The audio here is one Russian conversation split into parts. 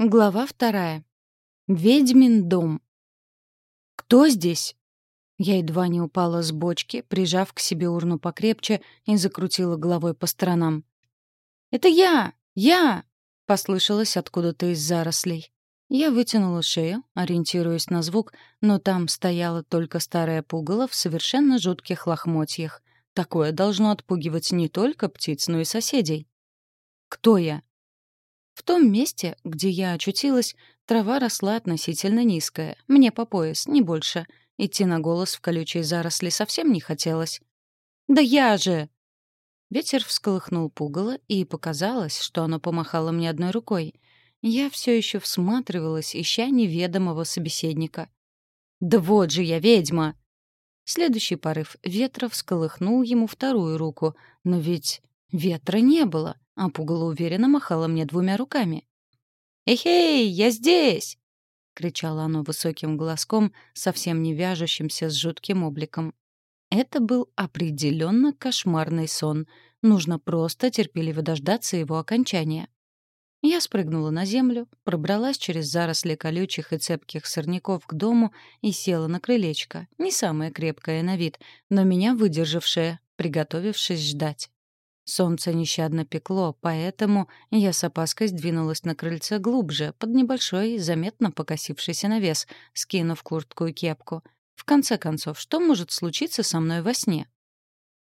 Глава вторая. Ведьмин дом. «Кто здесь?» Я едва не упала с бочки, прижав к себе урну покрепче и закрутила головой по сторонам. «Это я! Я!» — послышалось откуда-то из зарослей. Я вытянула шею, ориентируясь на звук, но там стояла только старая пугало в совершенно жутких лохмотьях. Такое должно отпугивать не только птиц, но и соседей. «Кто я?» В том месте, где я очутилась, трава росла относительно низкая, мне по пояс, не больше. Идти на голос в колючей заросли совсем не хотелось. «Да я же!» Ветер всколыхнул пугало, и показалось, что оно помахало мне одной рукой. Я все еще всматривалась, ища неведомого собеседника. «Да вот же я, ведьма!» Следующий порыв ветра всколыхнул ему вторую руку, но ведь ветра не было а пугало уверенно махала мне двумя руками. «Эхей, я здесь!» — кричало оно высоким голоском, совсем не вяжущимся с жутким обликом. Это был определенно кошмарный сон. Нужно просто терпеливо дождаться его окончания. Я спрыгнула на землю, пробралась через заросли колючих и цепких сорняков к дому и села на крылечко, не самое крепкое на вид, но меня выдержавшее, приготовившись ждать. Солнце нещадно пекло, поэтому я с опаской сдвинулась на крыльце глубже, под небольшой, заметно покосившийся навес, скинув куртку и кепку. В конце концов, что может случиться со мной во сне?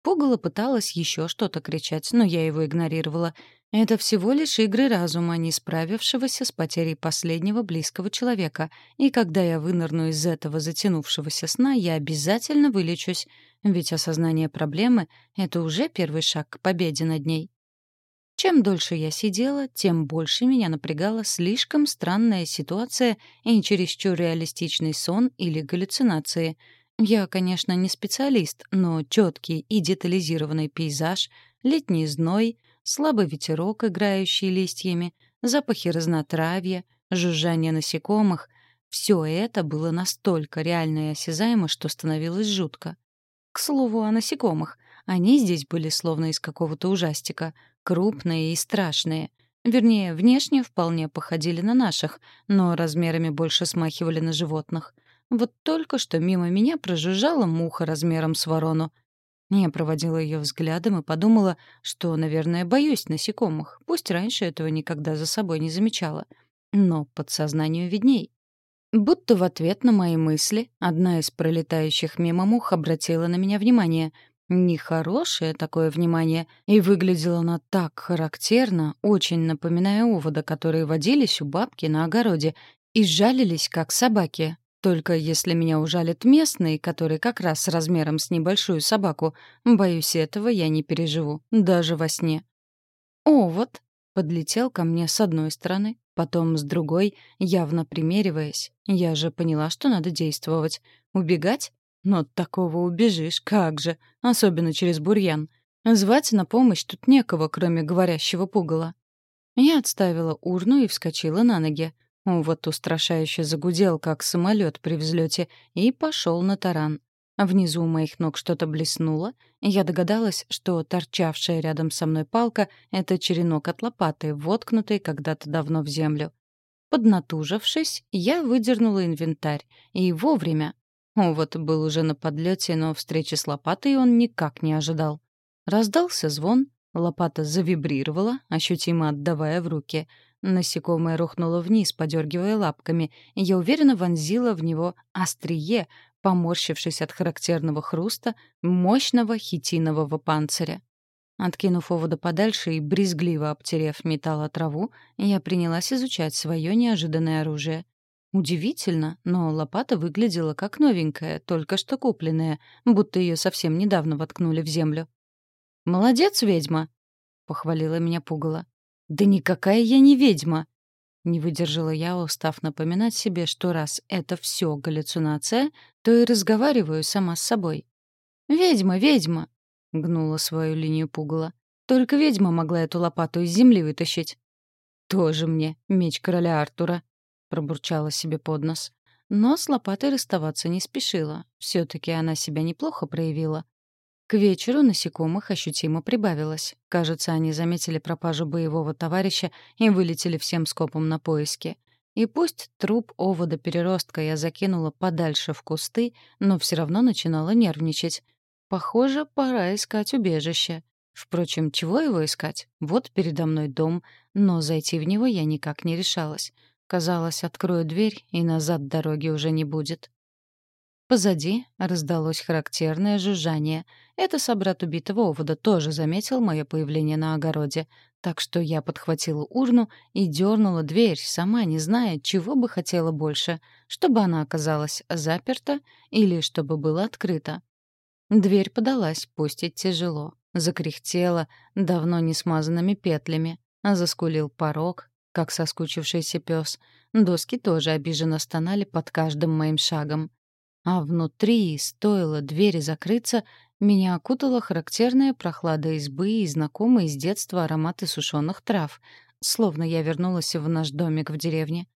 Пугало пыталась еще что-то кричать, но я его игнорировала. Это всего лишь игры разума, не справившегося с потерей последнего близкого человека. И когда я вынырну из этого затянувшегося сна, я обязательно вылечусь. Ведь осознание проблемы — это уже первый шаг к победе над ней. Чем дольше я сидела, тем больше меня напрягала слишком странная ситуация и чересчур реалистичный сон или галлюцинации. Я, конечно, не специалист, но четкий и детализированный пейзаж, летний зной, слабый ветерок, играющий листьями, запахи разнотравья, жужжание насекомых — все это было настолько реально и осязаемо, что становилось жутко. К слову о насекомых. Они здесь были словно из какого-то ужастика. Крупные и страшные. Вернее, внешне вполне походили на наших, но размерами больше смахивали на животных. Вот только что мимо меня прожужжала муха размером с ворону. Я проводила ее взглядом и подумала, что, наверное, боюсь насекомых. Пусть раньше этого никогда за собой не замечала. Но подсознанию видней. Будто в ответ на мои мысли одна из пролетающих мимо мух обратила на меня внимание. Нехорошее такое внимание, и выглядело она так характерно, очень напоминая овода, которые водились у бабки на огороде и жалились, как собаки. Только если меня ужалит местный, который как раз размером с небольшую собаку, боюсь, этого я не переживу, даже во сне. Овод подлетел ко мне с одной стороны, Потом с другой, явно примериваясь, я же поняла, что надо действовать. Убегать? Но от такого убежишь, как же, особенно через бурьян. Звать на помощь тут некого, кроме говорящего пугала. Я отставила урну и вскочила на ноги. Вот устрашающе загудел, как самолет при взлете, и пошел на таран. Внизу у моих ног что-то блеснуло, я догадалась, что торчавшая рядом со мной палка — это черенок от лопаты, воткнутый когда-то давно в землю. Поднатужившись, я выдернула инвентарь, и вовремя. Вот был уже на подлете, но встречи с лопатой он никак не ожидал. Раздался звон, лопата завибрировала, ощутимо отдавая в руки. Насекомое рухнуло вниз, подергивая лапками, я уверенно вонзила в него острие, поморщившись от характерного хруста мощного хитинового панциря. Откинув овода подальше и брезгливо обтерев металл о траву, я принялась изучать свое неожиданное оружие. Удивительно, но лопата выглядела как новенькая, только что купленная, будто ее совсем недавно воткнули в землю. «Молодец, ведьма!» — похвалила меня пугало. «Да никакая я не ведьма!» Не выдержала я, устав напоминать себе, что раз это все галлюцинация, то и разговариваю сама с собой. «Ведьма, ведьма!» — гнула свою линию пугала. «Только ведьма могла эту лопату из земли вытащить». «Тоже мне меч короля Артура», — пробурчала себе под нос. Но с лопатой расставаться не спешила. все таки она себя неплохо проявила. К вечеру насекомых ощутимо прибавилось. Кажется, они заметили пропажу боевого товарища и вылетели всем скопом на поиски. И пусть труп овода-переростка я закинула подальше в кусты, но все равно начинала нервничать. Похоже, пора искать убежище. Впрочем, чего его искать? Вот передо мной дом, но зайти в него я никак не решалась. Казалось, открою дверь, и назад дороги уже не будет. Позади раздалось характерное жужжание. Это собрат убитого овода тоже заметил мое появление на огороде. Так что я подхватила урну и дернула дверь, сама не зная, чего бы хотела больше, чтобы она оказалась заперта или чтобы была открыта. Дверь подалась, пусть и тяжело. Закряхтела давно не смазанными петлями. Заскулил порог, как соскучившийся пес. Доски тоже обиженно стонали под каждым моим шагом. А внутри, стоило двери закрыться, меня окутала характерная прохлада избы и знакомые с детства ароматы сушеных трав, словно я вернулась в наш домик в деревне.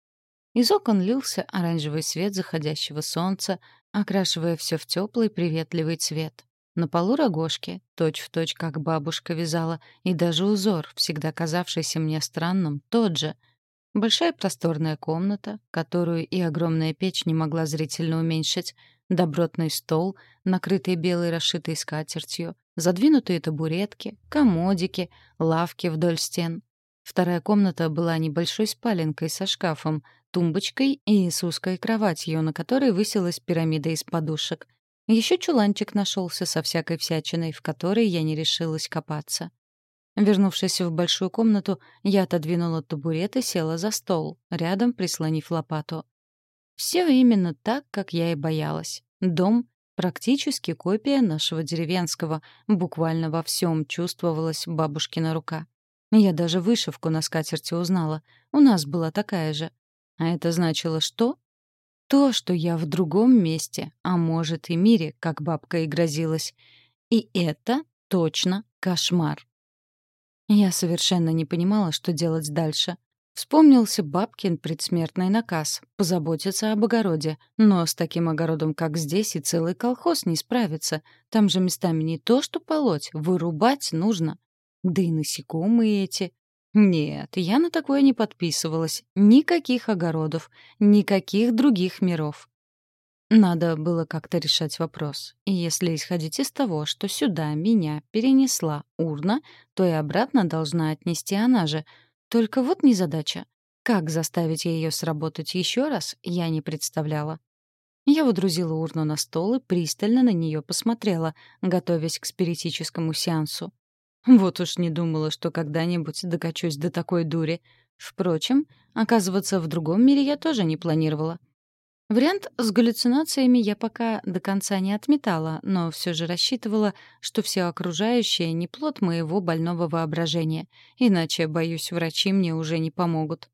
Из окон лился оранжевый свет заходящего солнца, окрашивая все в теплый приветливый цвет. На полу рогожки, точь-в-точь, как бабушка вязала, и даже узор, всегда казавшийся мне странным, тот же — Большая просторная комната, которую и огромная печь не могла зрительно уменьшить, добротный стол, накрытый белой расшитой скатертью, задвинутые табуретки, комодики, лавки вдоль стен. Вторая комната была небольшой спаленкой со шкафом, тумбочкой и с узкой кроватью, на которой высилась пирамида из подушек. Еще чуланчик нашелся со всякой всячиной, в которой я не решилась копаться. Вернувшись в большую комнату, я отодвинула табурет и села за стол, рядом прислонив лопату. Все именно так, как я и боялась. Дом — практически копия нашего деревенского, буквально во всем чувствовалась бабушкина рука. Я даже вышивку на скатерти узнала. У нас была такая же. А это значило что? То, что я в другом месте, а может и мире, как бабка и грозилась. И это точно кошмар. Я совершенно не понимала, что делать дальше. Вспомнился бабкин предсмертный наказ — позаботиться об огороде. Но с таким огородом, как здесь, и целый колхоз не справится. Там же местами не то что полоть, вырубать нужно. Да и насекомые эти. Нет, я на такое не подписывалась. Никаких огородов, никаких других миров. Надо было как-то решать вопрос. И если исходить из того, что сюда меня перенесла урна, то и обратно должна отнести она же. Только вот незадача. Как заставить ее сработать еще раз, я не представляла. Я водрузила урну на стол и пристально на нее посмотрела, готовясь к спиритическому сеансу. Вот уж не думала, что когда-нибудь докачусь до такой дури. Впрочем, оказываться в другом мире я тоже не планировала. Вариант с галлюцинациями я пока до конца не отметала, но все же рассчитывала, что все окружающее не плод моего больного воображения, иначе, боюсь, врачи мне уже не помогут.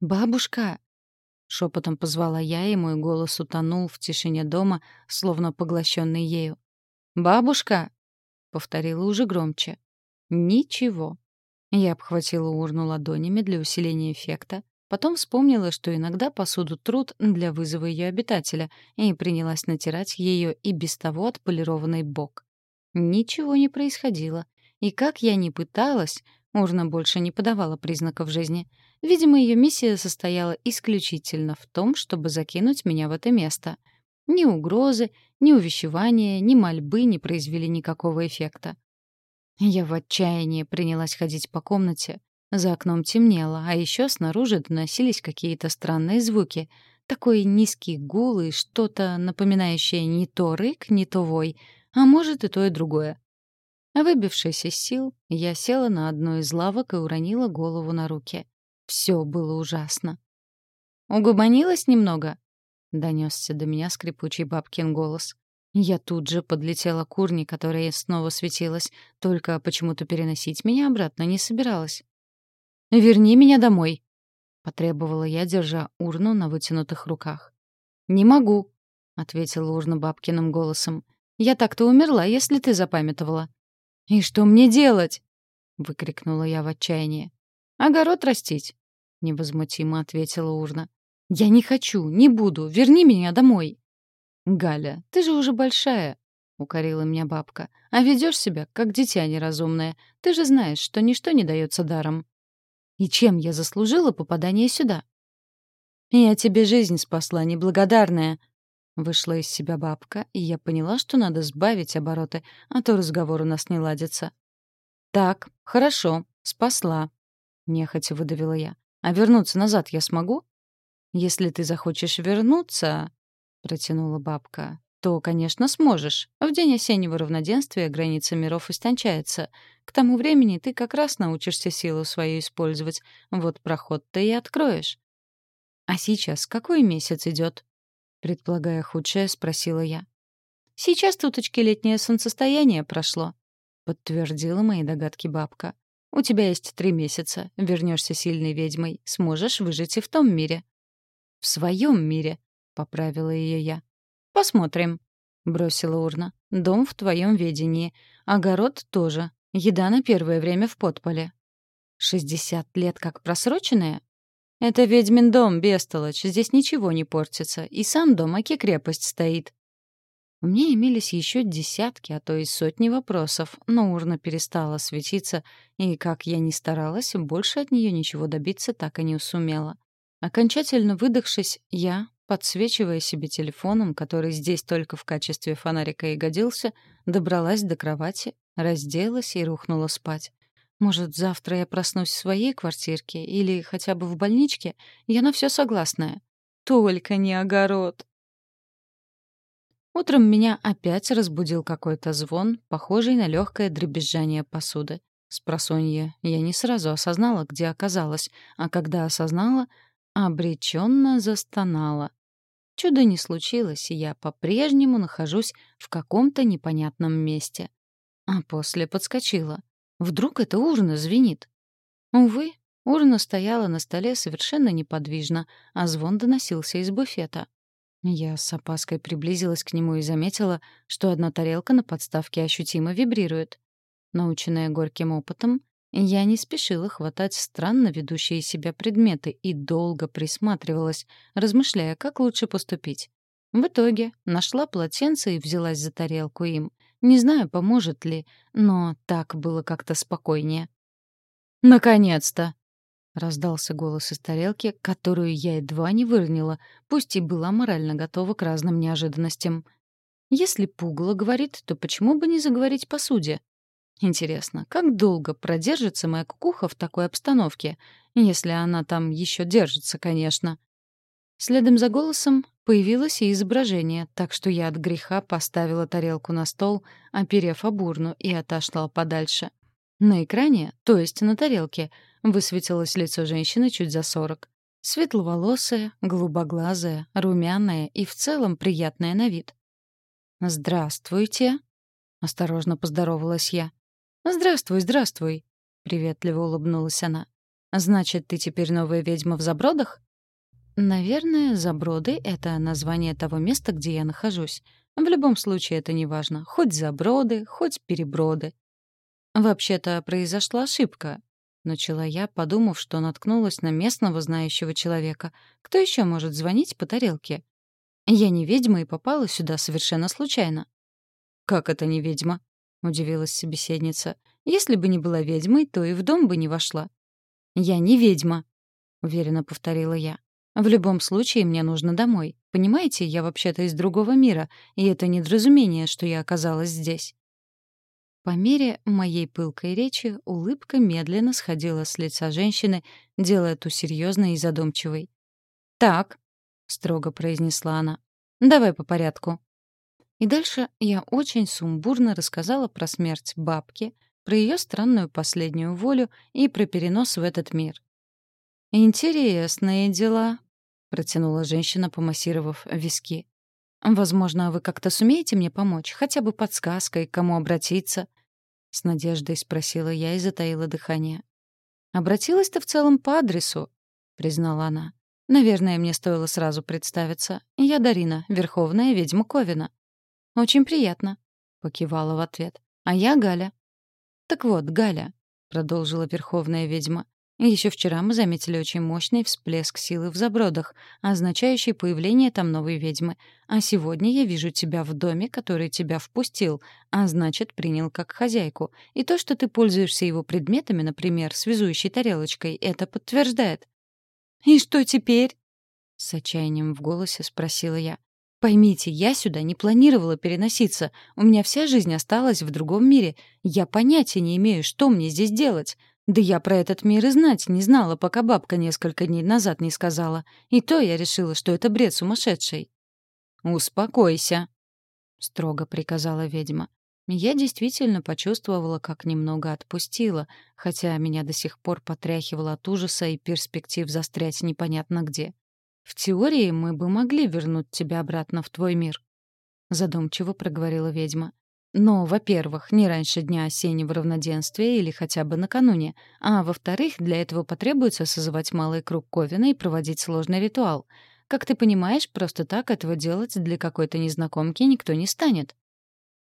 «Бабушка!» — шепотом позвала я, и мой голос утонул в тишине дома, словно поглощенный ею. «Бабушка!» — повторила уже громче. «Ничего». Я обхватила урну ладонями для усиления эффекта, Потом вспомнила, что иногда посуду труд для вызова ее обитателя, и принялась натирать ее и без того отполированный бок. Ничего не происходило. И как я ни пыталась, урна больше не подавала признаков жизни. Видимо, ее миссия состояла исключительно в том, чтобы закинуть меня в это место. Ни угрозы, ни увещевания, ни мольбы не произвели никакого эффекта. Я в отчаянии принялась ходить по комнате, за окном темнело, а еще снаружи доносились какие-то странные звуки. Такой низкий гул и что-то напоминающее не то рык, не то вой, а может и то и другое. Выбившись из сил, я села на одну из лавок и уронила голову на руки. Все было ужасно. «Угомонилась немного?» — донесся до меня скрипучий бабкин голос. Я тут же подлетела к урне, которая снова светилась, только почему-то переносить меня обратно не собиралась. «Верни меня домой», — потребовала я, держа урну на вытянутых руках. «Не могу», — ответила урна бабкиным голосом. «Я так-то умерла, если ты запамятовала». «И что мне делать?» — выкрикнула я в отчаянии. «Огород растить», — невозмутимо ответила урна. «Я не хочу, не буду, верни меня домой». «Галя, ты же уже большая», — укорила меня бабка. «А ведешь себя, как дитя неразумное. Ты же знаешь, что ничто не дается даром». «И чем я заслужила попадание сюда?» «Я тебе жизнь спасла, неблагодарная», Вышла из себя бабка, и я поняла, что надо сбавить обороты, а то разговор у нас не ладится. «Так, хорошо, спасла», — нехотя выдавила я. «А вернуться назад я смогу?» «Если ты захочешь вернуться», — протянула бабка, то, конечно, сможешь. В день осеннего равноденствия граница миров истончается. К тому времени ты как раз научишься силу свою использовать. Вот проход ты и откроешь. А сейчас какой месяц идет? Предполагая худшее, спросила я. Сейчас туточки летнее солнцестояние прошло, подтвердила мои догадки бабка. У тебя есть три месяца. Вернешься сильной ведьмой, сможешь выжить и в том мире. В своем мире, поправила ее я. Посмотрим, бросила урна. Дом в твоем ведении, огород тоже. Еда на первое время в подполе. Шестьдесят лет как просроченная? «Это ведьмин дом, бестолочь, здесь ничего не портится, и сам дом, аки крепость стоит». У меня имелись еще десятки, а то и сотни вопросов, но урна перестала светиться, и, как я ни старалась, больше от нее ничего добиться так и не сумела. Окончательно выдохшись, я, подсвечивая себе телефоном, который здесь только в качестве фонарика и годился, добралась до кровати, разделась и рухнула спать. Может, завтра я проснусь в своей квартирке или хотя бы в больничке? Я на все согласная. Только не огород. Утром меня опять разбудил какой-то звон, похожий на легкое дребезжание посуды. С просонья я не сразу осознала, где оказалась, а когда осознала, обреченно застонала. Чудо не случилось, и я по-прежнему нахожусь в каком-то непонятном месте. А после подскочила. Вдруг это урна звенит? Увы, урна стояла на столе совершенно неподвижно, а звон доносился из буфета. Я с опаской приблизилась к нему и заметила, что одна тарелка на подставке ощутимо вибрирует. Наученная горьким опытом, я не спешила хватать странно ведущие себя предметы и долго присматривалась, размышляя, как лучше поступить. В итоге нашла полотенце и взялась за тарелку им. Не знаю, поможет ли, но так было как-то спокойнее. «Наконец-то!» — раздался голос из тарелки, которую я едва не выронила, пусть и была морально готова к разным неожиданностям. Если пугало говорит, то почему бы не заговорить посуде? Интересно, как долго продержится моя кукуха в такой обстановке, если она там еще держится, конечно. Следом за голосом Появилось и изображение, так что я от греха поставила тарелку на стол, оперев обурну, и отошла подальше. На экране, то есть на тарелке, высветилось лицо женщины чуть за сорок. Светловолосая, голубоглазая, румяная и в целом приятная на вид. «Здравствуйте», — осторожно поздоровалась я. «Здравствуй, здравствуй», — приветливо улыбнулась она. «Значит, ты теперь новая ведьма в забродах?» Наверное, Заброды — это название того места, где я нахожусь. В любом случае это не важно. Хоть Заброды, хоть Переброды. Вообще-то произошла ошибка. Начала я, подумав, что наткнулась на местного знающего человека. Кто еще может звонить по тарелке? Я не ведьма и попала сюда совершенно случайно. «Как это не ведьма?» — удивилась собеседница. «Если бы не была ведьмой, то и в дом бы не вошла». «Я не ведьма», — уверенно повторила я. В любом случае, мне нужно домой. Понимаете, я вообще-то из другого мира, и это недоразумение, что я оказалась здесь. По мере моей пылкой речи улыбка медленно сходила с лица женщины, делая ту серьезной и задумчивой. «Так», — строго произнесла она, — «давай по порядку». И дальше я очень сумбурно рассказала про смерть бабки, про ее странную последнюю волю и про перенос в этот мир. «Интересные дела», — протянула женщина, помассировав виски. «Возможно, вы как-то сумеете мне помочь? Хотя бы подсказкой, к кому обратиться?» С надеждой спросила я и затаила дыхание. «Обратилась ты в целом по адресу», — признала она. «Наверное, мне стоило сразу представиться. Я Дарина, верховная ведьма Ковина». «Очень приятно», — покивала в ответ. «А я Галя». «Так вот, Галя», — продолжила верховная ведьма, Еще вчера мы заметили очень мощный всплеск силы в забродах, означающий появление там новой ведьмы. А сегодня я вижу тебя в доме, который тебя впустил, а значит, принял как хозяйку. И то, что ты пользуешься его предметами, например, связующей тарелочкой, это подтверждает. «И что теперь?» — с отчаянием в голосе спросила я. «Поймите, я сюда не планировала переноситься. У меня вся жизнь осталась в другом мире. Я понятия не имею, что мне здесь делать. Да я про этот мир и знать не знала, пока бабка несколько дней назад не сказала. И то я решила, что это бред сумасшедший. «Успокойся», — строго приказала ведьма. Я действительно почувствовала, как немного отпустила, хотя меня до сих пор потряхивало от ужаса и перспектив застрять непонятно где. «В теории мы бы могли вернуть тебя обратно в твой мир», — задумчиво проговорила ведьма. Но, во-первых, не раньше дня осеннего равноденствия или хотя бы накануне, а во-вторых, для этого потребуется созывать малый круг Ковина и проводить сложный ритуал. Как ты понимаешь, просто так этого делать для какой-то незнакомки никто не станет.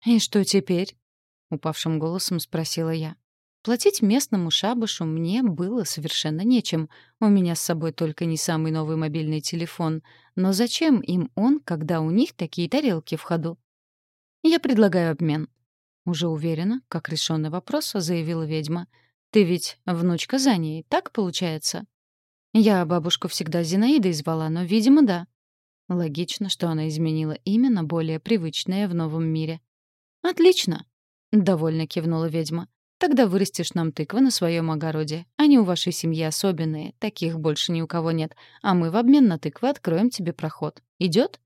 «И что теперь?» — упавшим голосом спросила я. Платить местному шабашу мне было совершенно нечем. У меня с собой только не самый новый мобильный телефон. Но зачем им он, когда у них такие тарелки в ходу? «Я предлагаю обмен». Уже уверенно, как решенный вопрос, заявила ведьма. «Ты ведь внучка Зании, так получается?» «Я бабушку всегда Зинаидой звала, но, видимо, да». Логично, что она изменила имя на более привычное в новом мире. «Отлично!» — довольно кивнула ведьма. «Тогда вырастешь нам тыквы на своем огороде. Они у вашей семьи особенные, таких больше ни у кого нет. А мы в обмен на тыквы откроем тебе проход. Идет?»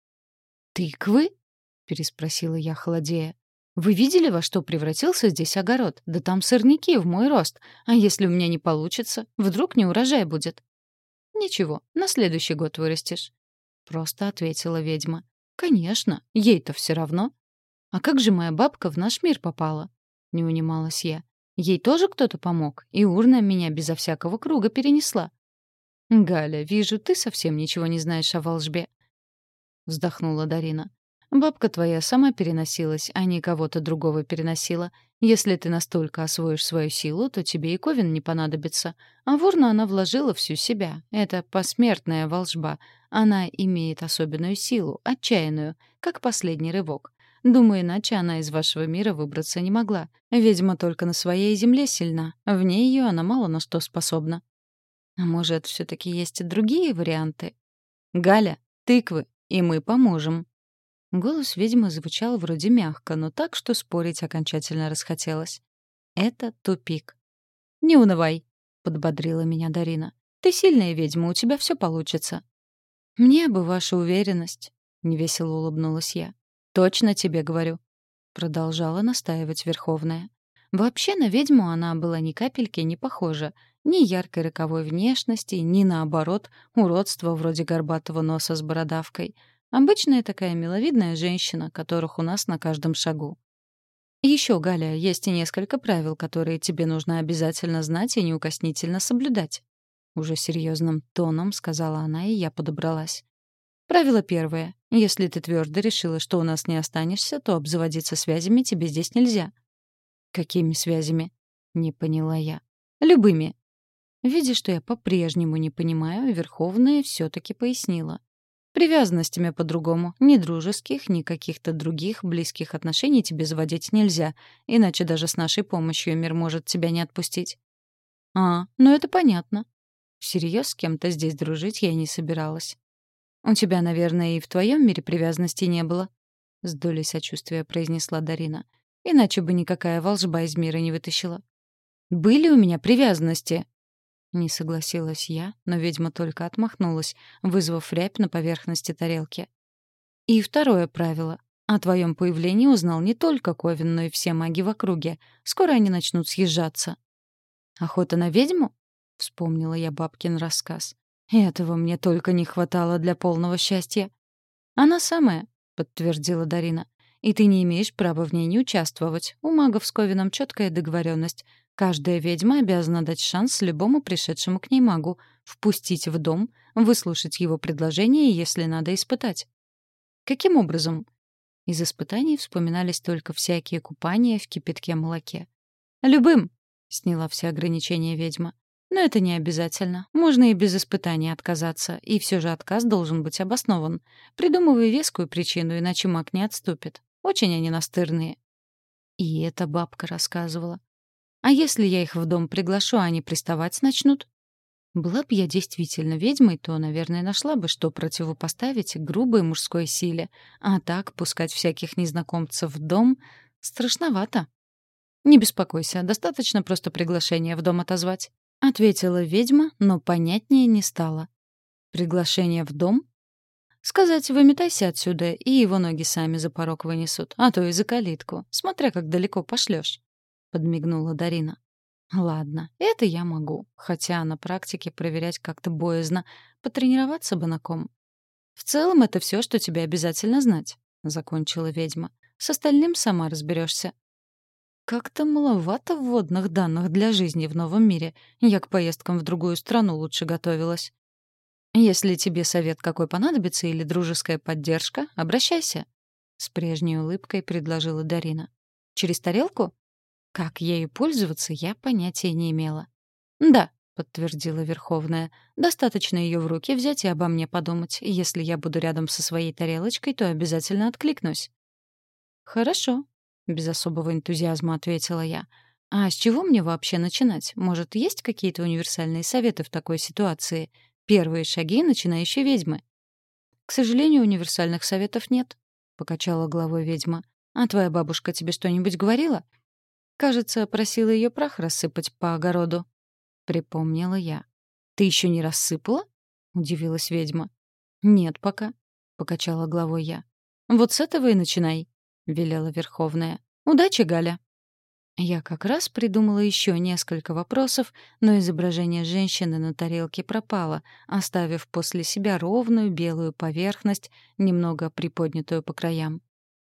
«Тыквы?» — переспросила я, холодея. «Вы видели, во что превратился здесь огород? Да там сорняки в мой рост. А если у меня не получится? Вдруг не урожай будет?» «Ничего, на следующий год вырастешь», — просто ответила ведьма. «Конечно, ей-то все равно». «А как же моя бабка в наш мир попала?» — не унималась я. «Ей тоже кто-то помог, и урна меня безо всякого круга перенесла». «Галя, вижу, ты совсем ничего не знаешь о волжбе», — вздохнула Дарина. Бабка твоя сама переносилась, а не кого-то другого переносила. Если ты настолько освоишь свою силу, то тебе и ковен не понадобится. А в урну она вложила всю себя. Это посмертная волжба. Она имеет особенную силу, отчаянную, как последний рывок. Думаю, иначе она из вашего мира выбраться не могла. Ведьма только на своей земле сильна. Вне ее она мало на что способна. А может, все таки есть и другие варианты? Галя, тыквы, и мы поможем. Голос ведьмы звучал вроде мягко, но так, что спорить окончательно расхотелось. Это тупик. «Не унывай», — подбодрила меня Дарина. «Ты сильная ведьма, у тебя все получится». «Мне бы ваша уверенность», — невесело улыбнулась я. «Точно тебе говорю», — продолжала настаивать Верховная. Вообще на ведьму она была ни капельки не похожа. Ни яркой роковой внешности, ни, наоборот, уродства вроде горбатого носа с бородавкой — Обычная такая миловидная женщина, которых у нас на каждом шагу. Еще, Галя, есть и несколько правил, которые тебе нужно обязательно знать и неукоснительно соблюдать. Уже серьезным тоном сказала она, и я подобралась. Правило первое. Если ты твердо решила, что у нас не останешься, то обзаводиться связями тебе здесь нельзя. Какими связями? Не поняла я. Любыми. Видя, что я по-прежнему не понимаю, Верховная все таки пояснила. Привязанностями по-другому. Ни дружеских, ни каких-то других близких отношений тебе заводить нельзя, иначе даже с нашей помощью мир может тебя не отпустить. А, ну это понятно. Всерьез с кем-то здесь дружить я не собиралась. У тебя, наверное, и в твоем мире привязанности не было, с долей сочувствия произнесла Дарина. Иначе бы никакая волжба из мира не вытащила. Были у меня привязанности, не согласилась я, но ведьма только отмахнулась, вызвав рябь на поверхности тарелки. И второе правило. О твоем появлении узнал не только Ковин, но и все маги в округе. Скоро они начнут съезжаться. «Охота на ведьму?» — вспомнила я бабкин рассказ. «Этого мне только не хватало для полного счастья». «Она самая», — подтвердила Дарина. «И ты не имеешь права в ней не участвовать. У магов с Ковином четкая договоренность. Каждая ведьма обязана дать шанс любому пришедшему к ней магу, впустить в дом, выслушать его предложение и, если надо, испытать. Каким образом? Из испытаний вспоминались только всякие купания в кипятке молоке. «Любым!» — сняла все ограничения ведьма. Но это не обязательно. Можно и без испытаний отказаться, и все же отказ должен быть обоснован. Придумывай вескую причину, иначе маг не отступит. Очень они настырные. И эта бабка рассказывала. А если я их в дом приглашу, они приставать начнут? Была бы я действительно ведьмой, то, наверное, нашла бы, что противопоставить грубой мужской силе. А так пускать всяких незнакомцев в дом страшновато. «Не беспокойся, достаточно просто приглашение в дом отозвать», — ответила ведьма, но понятнее не стало. «Приглашение в дом?» «Сказать, выметайся отсюда, и его ноги сами за порог вынесут, а то и за калитку, смотря как далеко пошлешь», — подмигнула Дарина. «Ладно, это я могу, хотя на практике проверять как-то боязно, потренироваться бы на ком». «В целом это все, что тебе обязательно знать», — закончила ведьма. «С остальным сама разберешься. Как-то маловато вводных данных для жизни в новом мире. Я к поездкам в другую страну лучше готовилась. Если тебе совет какой понадобится или дружеская поддержка, обращайся. С прежней улыбкой предложила Дарина. Через тарелку? Как ею пользоваться, я понятия не имела. Да, подтвердила Верховная. Достаточно ее в руки взять и обо мне подумать. Если я буду рядом со своей тарелочкой, то обязательно откликнусь. Хорошо, без особого энтузиазма ответила я. А с чего мне вообще начинать? Может, есть какие-то универсальные советы в такой ситуации? Первые шаги начинающей ведьмы. К сожалению, универсальных советов нет, покачала головой ведьма. А твоя бабушка тебе что-нибудь говорила? Кажется, просила ее прах рассыпать по огороду. Припомнила я. Ты еще не рассыпала? удивилась ведьма. Нет пока, покачала головой я. Вот с этого и начинай. — велела Верховная. «Удачи, Галя!» Я как раз придумала еще несколько вопросов, но изображение женщины на тарелке пропало, оставив после себя ровную белую поверхность, немного приподнятую по краям.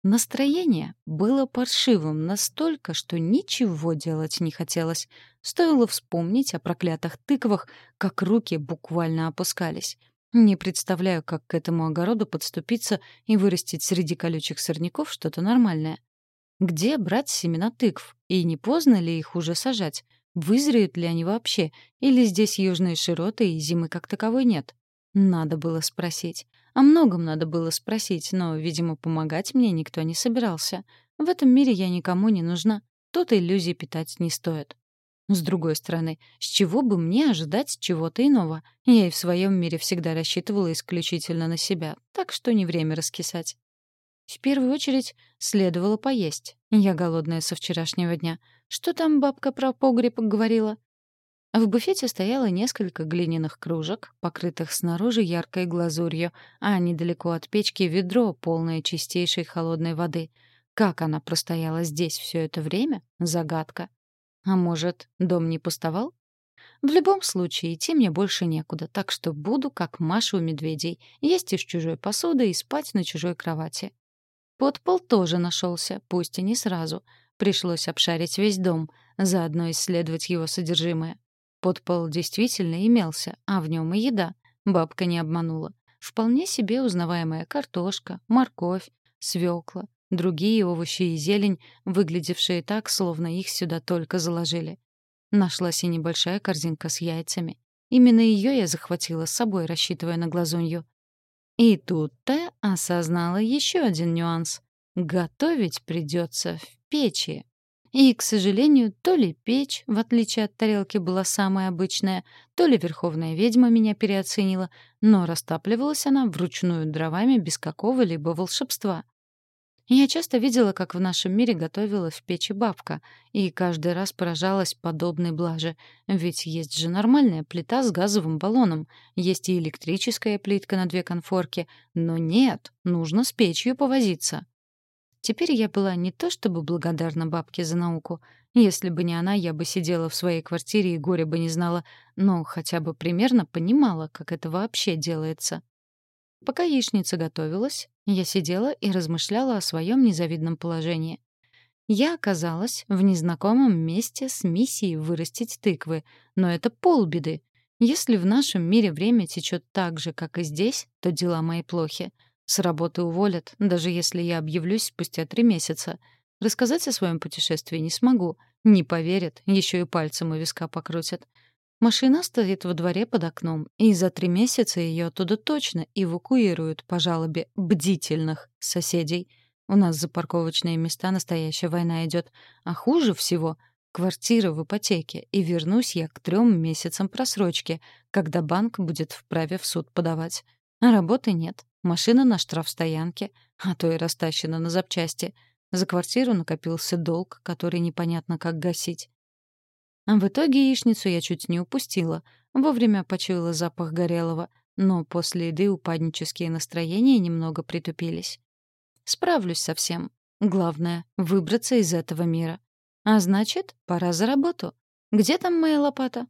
Настроение было паршивым настолько, что ничего делать не хотелось. Стоило вспомнить о проклятых тыквах, как руки буквально опускались. Не представляю, как к этому огороду подступиться и вырастить среди колючих сорняков что-то нормальное. Где брать семена тыкв? И не поздно ли их уже сажать? Вызреют ли они вообще? Или здесь южные широты и зимы как таковой нет? Надо было спросить. О многом надо было спросить, но, видимо, помогать мне никто не собирался. В этом мире я никому не нужна. Тут иллюзий питать не стоит. С другой стороны, с чего бы мне ожидать чего-то иного? Я и в своем мире всегда рассчитывала исключительно на себя, так что не время раскисать. В первую очередь следовало поесть. Я голодная со вчерашнего дня. Что там бабка про погреб говорила? В буфете стояло несколько глиняных кружек, покрытых снаружи яркой глазурью, а недалеко от печки ведро, полное чистейшей холодной воды. Как она простояла здесь все это время — загадка. А может, дом не пустовал? В любом случае, идти мне больше некуда, так что буду, как Маша у медведей, есть из чужой посуды и спать на чужой кровати. Подпол тоже нашелся, пусть и не сразу. Пришлось обшарить весь дом, заодно исследовать его содержимое. Подпол действительно имелся, а в нем и еда. Бабка не обманула. Вполне себе узнаваемая картошка, морковь, свекла, Другие овощи и зелень, выглядевшие так, словно их сюда только заложили. Нашлась и небольшая корзинка с яйцами. Именно ее я захватила с собой, рассчитывая на глазунью. И тут-то осознала еще один нюанс. Готовить придется в печи. И, к сожалению, то ли печь, в отличие от тарелки, была самая обычная, то ли верховная ведьма меня переоценила, но растапливалась она вручную дровами без какого-либо волшебства. Я часто видела, как в нашем мире готовила в печи бабка, и каждый раз поражалась подобной блаже. Ведь есть же нормальная плита с газовым баллоном, есть и электрическая плитка на две конфорки, но нет, нужно с печью повозиться. Теперь я была не то чтобы благодарна бабке за науку. Если бы не она, я бы сидела в своей квартире и горе бы не знала, но хотя бы примерно понимала, как это вообще делается. Пока яичница готовилась, я сидела и размышляла о своем незавидном положении. Я оказалась в незнакомом месте с миссией вырастить тыквы, но это полбеды. Если в нашем мире время течет так же, как и здесь, то дела мои плохи. С работы уволят, даже если я объявлюсь спустя три месяца. Рассказать о своем путешествии не смогу. Не поверят, еще и пальцем у виска покрутят. Машина стоит во дворе под окном, и за три месяца ее оттуда точно эвакуируют по жалобе бдительных соседей. У нас за парковочные места настоящая война идет. А хуже всего — квартира в ипотеке, и вернусь я к трем месяцам просрочки, когда банк будет вправе в суд подавать. А работы нет, машина на штрафстоянке, а то и растащена на запчасти. За квартиру накопился долг, который непонятно как гасить. А в итоге яичницу я чуть не упустила. Вовремя почуяла запах горелого, но после еды упаднические настроения немного притупились. Справлюсь со всем. Главное — выбраться из этого мира. А значит, пора за работу. Где там моя лопата?